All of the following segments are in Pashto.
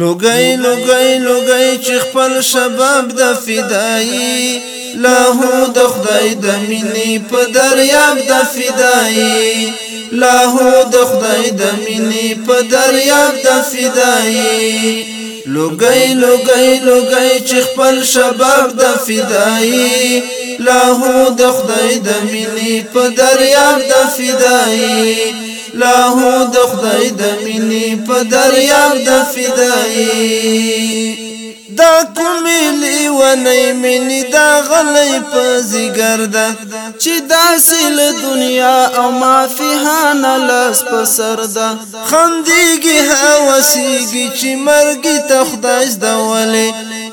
لوګي لوګي لوګي چې خپل شباب د فدایي لاهو د خدای د مینې په دریاب د فدایي لاهو د خدای د مینې په دریاب د فدایي لوګي لوګي لوګي چې خپل شباب د فدایي لاهو د خدای د مینې په دریاب د فدایي لاهو د خدای د مینې په دریاب د فدایي دا کومې کورنۍ منی دا غلی په زیګردا چې داسې له دنیا او مافیهان لاس په سر ده خندېږي هوسېږي چې مرګ ته خدای زده ولې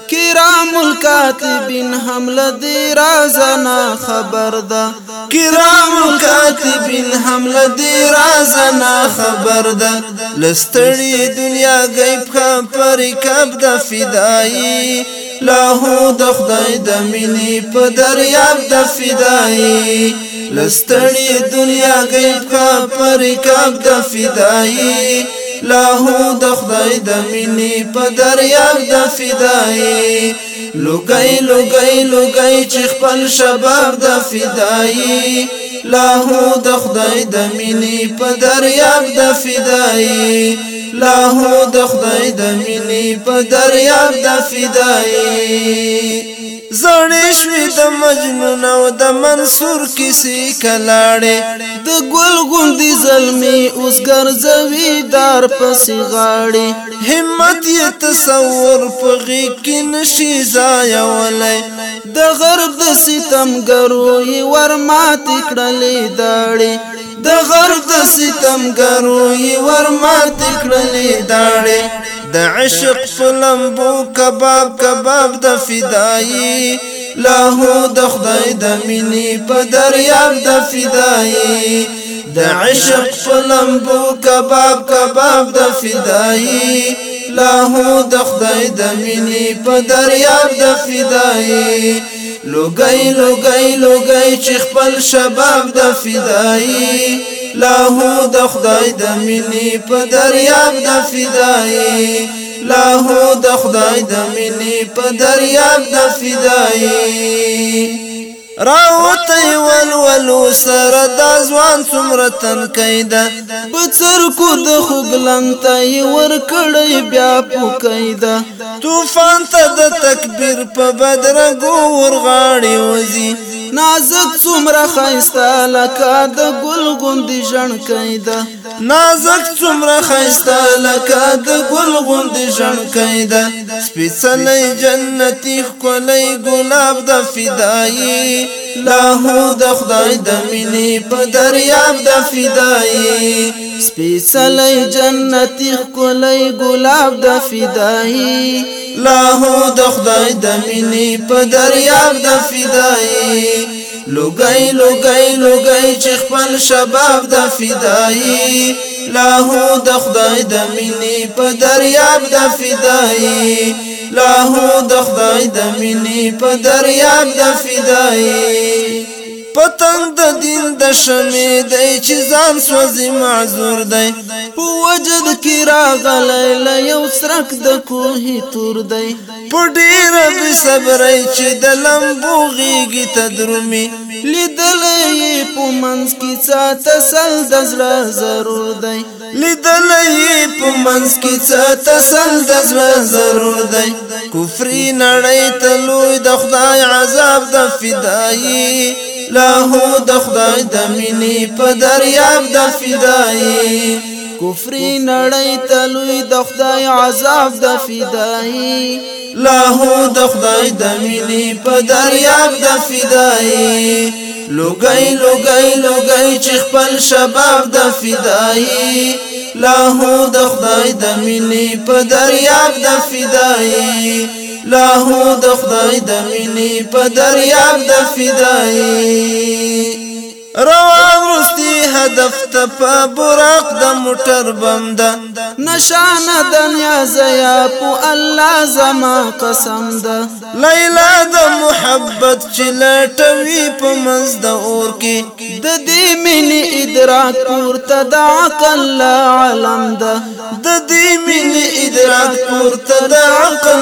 کرام الکاتبین حمله دی رازنا خبر ده کرام الکاتبین حمله دی رازنا خبر ده لستړي دنیا غیب خبرې کب د فدایي لاهو د خدای د مینې په دریاب د فدایي لستړي دنیا غیب کا پرکاب د فدایي لاهو د خدای د مینې په دریاب د فدایي لګي لګي لګي چې خپل شباب د فدایي لاهو د خدای د مینې په دریاب د فدایي لاهو د خدای د مینې په دریاب د فدایي زړې شوې د مجنون او د منصور کیسې کلاړې د ګل غوندې زلمی اوس ګرځوي دار پسې غاړې همت یې تصور په غېږ کې نشي ځایولی د غرب د ستمګرو یې ور ماتې کړلې داړې د غرب د ستمګرو یې ور مات کړلې داړې د عشق فلمبو کباب کباب د فدایي لاهو د خدای د مینې په دریاب د فدایي د عشق فلمبو کباب کباب د فدایي لاهو د خدای د مینې په دریاب د فدایي لوګي لوګي لوګي چې خپل شباب د فدایي لاهو د خدای د مینې په دریاب د فدایي لاهو د خدای د مینې په دریاب د فدایي راوته ولولو سره دا ځوان څومره تن کیدا بڅر کو د خو بلنت ور کړی بیا پو کیدا طوفان ته د تکبیر په بدرګو ورغاړي وزي نازک څومره خيستا لکه د ګل غوندې ژوند کيده نازک څومره خيستا لکه د ګل غوندې ژوند کيده سپېڅلې جنتي خولې ګلاب د فدایي لاهو د خدای د مینې په دریاب د فدایي سپېڅلی جنتي ښکلی ګلاب د فدایي لاهو د خدای د مینې په دریاب د فدایي لوګي لوګي لوګي چې خپل شباب د فدایي لاهو د خدای د مینې په دریاب د فدایي د خدای د مینې په دریاب د پتنګ د دین د شمې دی چې ځان سوځي معذور دی په وجد کې راغلی له یو سرک د کوهې تور دی په ډېره بې صبرۍ چې د لمبو غېږې ته درومي لیدلی یې په منځ کې څه تسل د زړه ضرور دی لیدلی یې په منځ کې څه تسل د زړه ضرور دی کفري نړۍ ته لوی د خدای عذاب د فدایي لاهو د خدای د مینې په دریاب د فدایي کفري نړۍ تلوي د خدای عذاب د فدایي لاهو د خدای د مینې په دریاب د فدایي لوګي لوګي لوګي چې خپل شباب د فدایي لاهو د خدای د مینې په دریاب د فدایي لاهو دخداي دميني د مینې په روان رستي هدف تبا براق د موټر بنده نشانه د الله زما قسم ده دم د محبت چې لټوي په منځ د اور کې د دې مینې ادراک پورته د عقل عالم ده د دې مینې ادراک پورته د عقل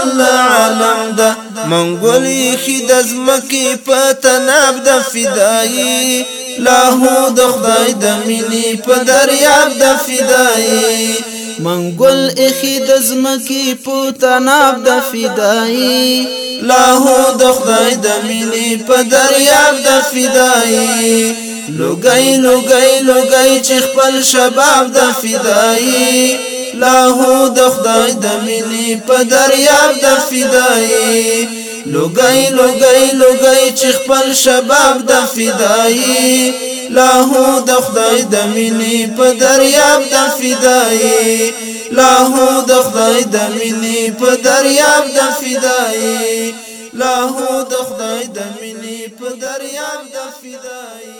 عالم ده منګولې خې د زمکې په تناب د فدایي لاهو د خدای د مینې په دریاب د فدایي منګل اخی د زمکی پوتناب د فدای لاهو د خدای د ویني په دریاب د فدایي لګي لګي لګي چې خپل شباب د فدایي لاهو د خدای د مینې په دریاب د فدایي لګي لګي لګي چې خپل شباب د فدایي لاهو د خدای د مینې په دریاب د فدایي لاهو د خدای د مینې په دریاب د فدایي لاهو د خدای د مینې په دریاب د فدای